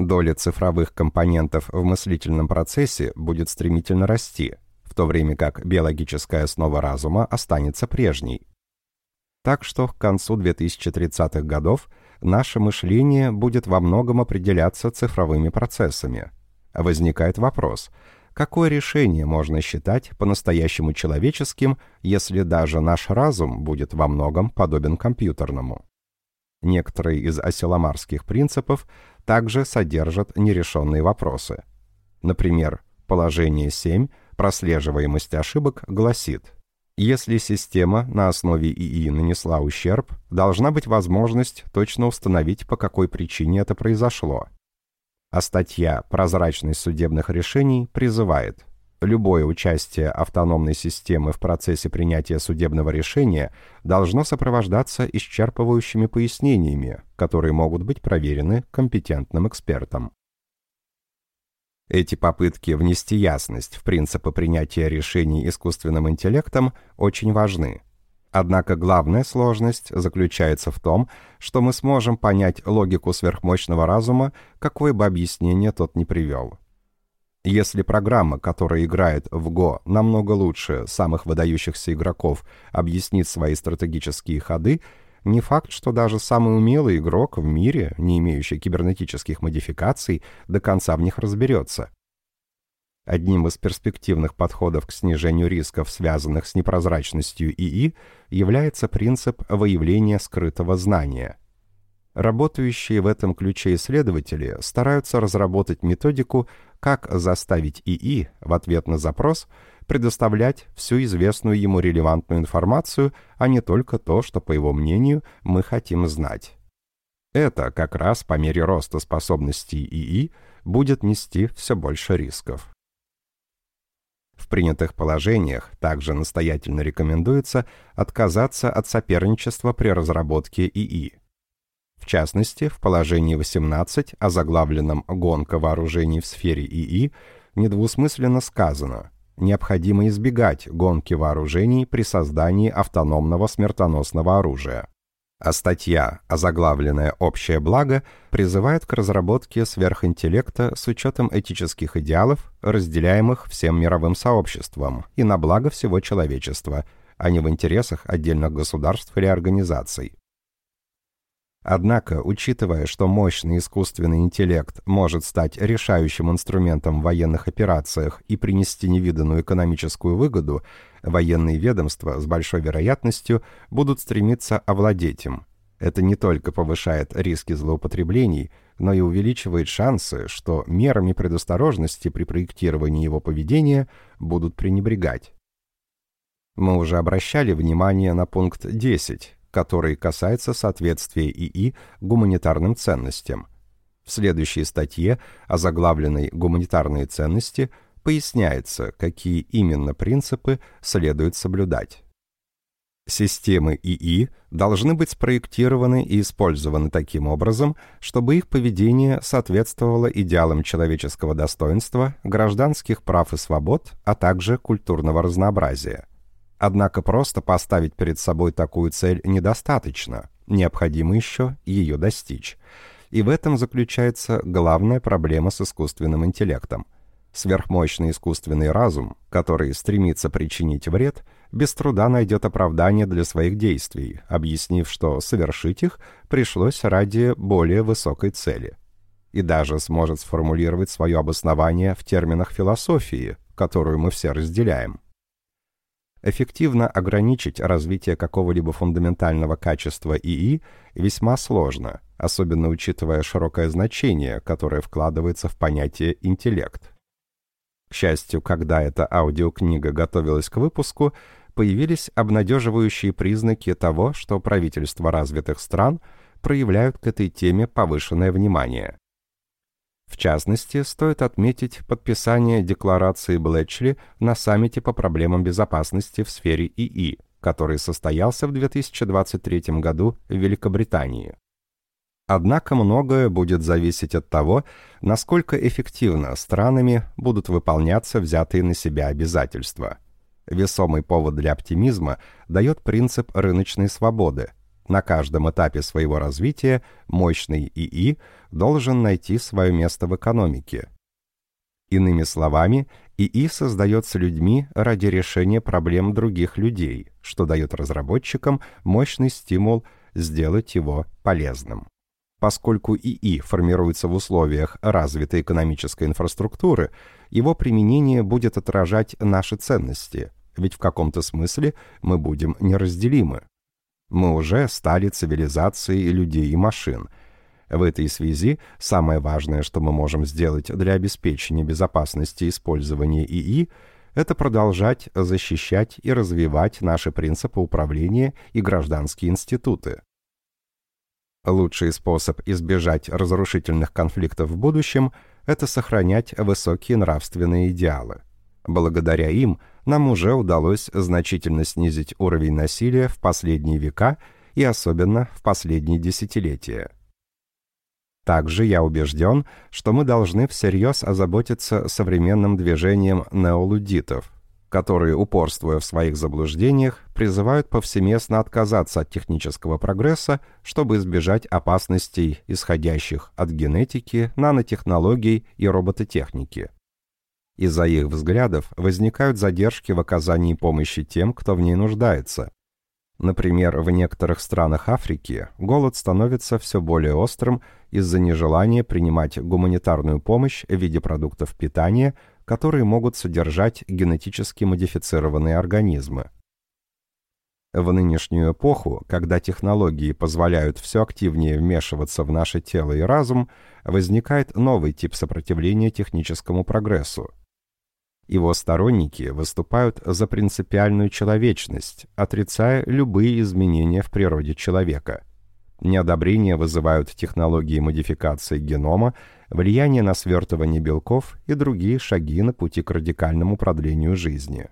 Доля цифровых компонентов в мыслительном процессе будет стремительно расти, в то время как биологическая основа разума останется прежней. Так что к концу 2030-х годов наше мышление будет во многом определяться цифровыми процессами. Возникает вопрос, какое решение можно считать по-настоящему человеческим, если даже наш разум будет во многом подобен компьютерному? Некоторые из осиломарских принципов также содержат нерешенные вопросы. Например, положение 7 прослеживаемость ошибок гласит, если система на основе ИИ нанесла ущерб, должна быть возможность точно установить, по какой причине это произошло. А статья «Прозрачность судебных решений» призывает Любое участие автономной системы в процессе принятия судебного решения должно сопровождаться исчерпывающими пояснениями, которые могут быть проверены компетентным экспертом. Эти попытки внести ясность в принципы принятия решений искусственным интеллектом очень важны. Однако главная сложность заключается в том, что мы сможем понять логику сверхмощного разума, какое бы объяснение тот ни привел. Если программа, которая играет в Go намного лучше самых выдающихся игроков, объяснит свои стратегические ходы, не факт, что даже самый умелый игрок в мире, не имеющий кибернетических модификаций, до конца в них разберется. Одним из перспективных подходов к снижению рисков, связанных с непрозрачностью ИИ, является принцип выявления скрытого знания – Работающие в этом ключе исследователи стараются разработать методику, как заставить ИИ в ответ на запрос предоставлять всю известную ему релевантную информацию, а не только то, что, по его мнению, мы хотим знать. Это как раз по мере роста способностей ИИ будет нести все больше рисков. В принятых положениях также настоятельно рекомендуется отказаться от соперничества при разработке ИИ. В частности, в положении 18 о заглавленном «Гонка вооружений в сфере ИИ» недвусмысленно сказано «Необходимо избегать гонки вооружений при создании автономного смертоносного оружия». А статья, озаглавленная «Общее благо», призывает к разработке сверхинтеллекта с учетом этических идеалов, разделяемых всем мировым сообществом, и на благо всего человечества, а не в интересах отдельных государств или организаций. Однако, учитывая, что мощный искусственный интеллект может стать решающим инструментом в военных операциях и принести невиданную экономическую выгоду, военные ведомства с большой вероятностью будут стремиться овладеть им. Это не только повышает риски злоупотреблений, но и увеличивает шансы, что мерами предосторожности при проектировании его поведения будут пренебрегать. Мы уже обращали внимание на пункт 10, который касается соответствия ИИ гуманитарным ценностям. В следующей статье, озаглавленной «Гуманитарные ценности», поясняется, какие именно принципы следует соблюдать. Системы ИИ должны быть спроектированы и использованы таким образом, чтобы их поведение соответствовало идеалам человеческого достоинства, гражданских прав и свобод, а также культурного разнообразия. Однако просто поставить перед собой такую цель недостаточно, необходимо еще ее достичь. И в этом заключается главная проблема с искусственным интеллектом. Сверхмощный искусственный разум, который стремится причинить вред, без труда найдет оправдание для своих действий, объяснив, что совершить их пришлось ради более высокой цели. и даже сможет сформулировать свое обоснование в терминах философии, которую мы все разделяем. Эффективно ограничить развитие какого-либо фундаментального качества ИИ весьма сложно, особенно учитывая широкое значение, которое вкладывается в понятие «интеллект». К счастью, когда эта аудиокнига готовилась к выпуску, появились обнадеживающие признаки того, что правительства развитых стран проявляют к этой теме повышенное внимание. В частности, стоит отметить подписание декларации Блэчли на саммите по проблемам безопасности в сфере ИИ, который состоялся в 2023 году в Великобритании. Однако многое будет зависеть от того, насколько эффективно странами будут выполняться взятые на себя обязательства. Весомый повод для оптимизма дает принцип рыночной свободы – на каждом этапе своего развития мощный ИИ должен найти свое место в экономике. Иными словами, ИИ создается людьми ради решения проблем других людей, что дает разработчикам мощный стимул сделать его полезным. Поскольку ИИ формируется в условиях развитой экономической инфраструктуры, его применение будет отражать наши ценности, ведь в каком-то смысле мы будем неразделимы. Мы уже стали цивилизацией людей и машин. В этой связи самое важное, что мы можем сделать для обеспечения безопасности использования ИИ, это продолжать защищать и развивать наши принципы управления и гражданские институты. Лучший способ избежать разрушительных конфликтов в будущем – это сохранять высокие нравственные идеалы. Благодаря им нам уже удалось значительно снизить уровень насилия в последние века и особенно в последние десятилетия. Также я убежден, что мы должны всерьез озаботиться современным движением неолудитов, которые, упорствуя в своих заблуждениях, призывают повсеместно отказаться от технического прогресса, чтобы избежать опасностей, исходящих от генетики, нанотехнологий и робототехники. Из-за их взглядов возникают задержки в оказании помощи тем, кто в ней нуждается. Например, в некоторых странах Африки голод становится все более острым из-за нежелания принимать гуманитарную помощь в виде продуктов питания, которые могут содержать генетически модифицированные организмы. В нынешнюю эпоху, когда технологии позволяют все активнее вмешиваться в наше тело и разум, возникает новый тип сопротивления техническому прогрессу – его сторонники выступают за принципиальную человечность, отрицая любые изменения в природе человека. Неодобрение вызывают технологии модификации генома, влияние на свертывание белков и другие шаги на пути к радикальному продлению жизни.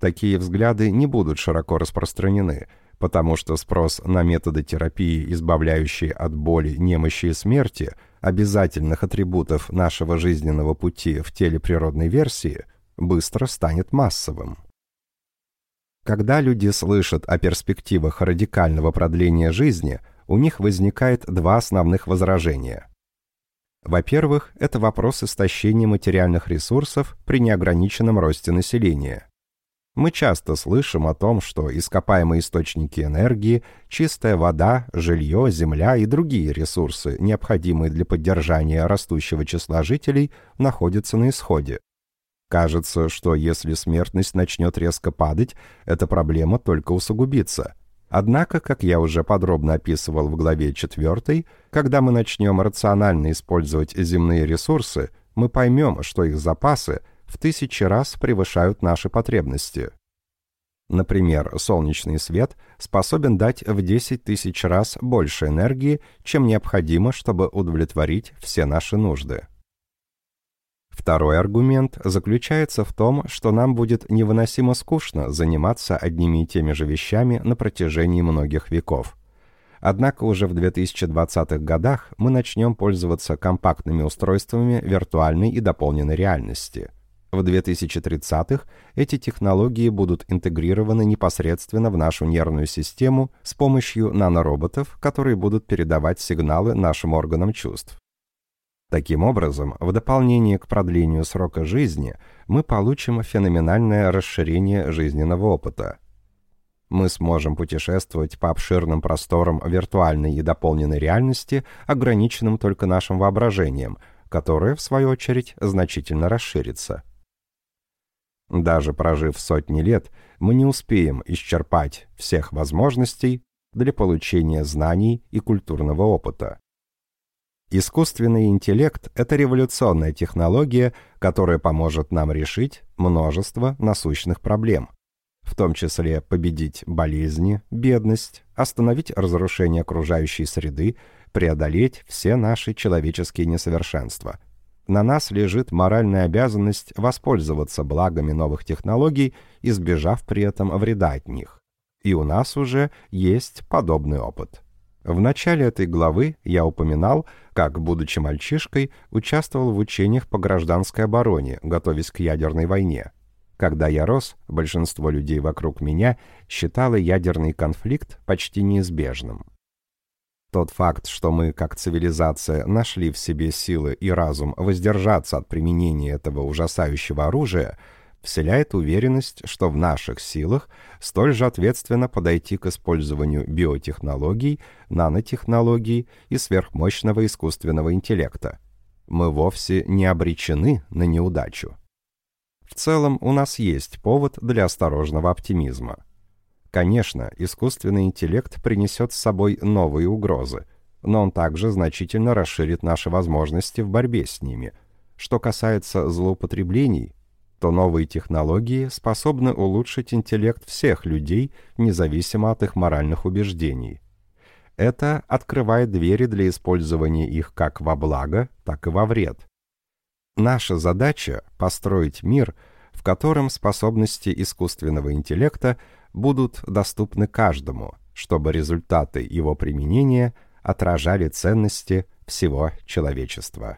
Такие взгляды не будут широко распространены, потому что спрос на методы терапии, избавляющие от боли, немощи и смерти – обязательных атрибутов нашего жизненного пути в теле природной версии быстро станет массовым. Когда люди слышат о перспективах радикального продления жизни, у них возникает два основных возражения. Во-первых, это вопрос истощения материальных ресурсов при неограниченном росте населения. Мы часто слышим о том, что ископаемые источники энергии, чистая вода, жилье, земля и другие ресурсы, необходимые для поддержания растущего числа жителей, находятся на исходе. Кажется, что если смертность начнет резко падать, эта проблема только усугубится. Однако, как я уже подробно описывал в главе 4, когда мы начнем рационально использовать земные ресурсы, мы поймем, что их запасы – в тысячи раз превышают наши потребности. Например, солнечный свет способен дать в 10 тысяч раз больше энергии, чем необходимо, чтобы удовлетворить все наши нужды. Второй аргумент заключается в том, что нам будет невыносимо скучно заниматься одними и теми же вещами на протяжении многих веков. Однако уже в 2020-х годах мы начнем пользоваться компактными устройствами виртуальной и дополненной реальности – в 2030-х эти технологии будут интегрированы непосредственно в нашу нервную систему с помощью нанороботов, которые будут передавать сигналы нашим органам чувств. Таким образом, в дополнение к продлению срока жизни, мы получим феноменальное расширение жизненного опыта. Мы сможем путешествовать по обширным просторам виртуальной и дополненной реальности, ограниченным только нашим воображением, которое, в свою очередь, значительно расширится. Даже прожив сотни лет, мы не успеем исчерпать всех возможностей для получения знаний и культурного опыта. Искусственный интеллект – это революционная технология, которая поможет нам решить множество насущных проблем, в том числе победить болезни, бедность, остановить разрушение окружающей среды, преодолеть все наши человеческие несовершенства. На нас лежит моральная обязанность воспользоваться благами новых технологий, избежав при этом вреда от них. И у нас уже есть подобный опыт. В начале этой главы я упоминал, как, будучи мальчишкой, участвовал в учениях по гражданской обороне, готовясь к ядерной войне. Когда я рос, большинство людей вокруг меня считало ядерный конфликт почти неизбежным. Тот факт, что мы, как цивилизация, нашли в себе силы и разум воздержаться от применения этого ужасающего оружия – вселяет уверенность, что в наших силах столь же ответственно подойти к использованию биотехнологий, нанотехнологий и сверхмощного искусственного интеллекта. Мы вовсе не обречены на неудачу. В целом у нас есть повод для осторожного оптимизма. Конечно, искусственный интеллект принесет с собой новые угрозы, но он также значительно расширит наши возможности в борьбе с ними. Что касается злоупотреблений, то новые технологии способны улучшить интеллект всех людей, независимо от их моральных убеждений. Это открывает двери для использования их как во благо, так и во вред. Наша задача — построить мир, в котором способности искусственного интеллекта будут доступны каждому, чтобы результаты его применения отражали ценности всего человечества.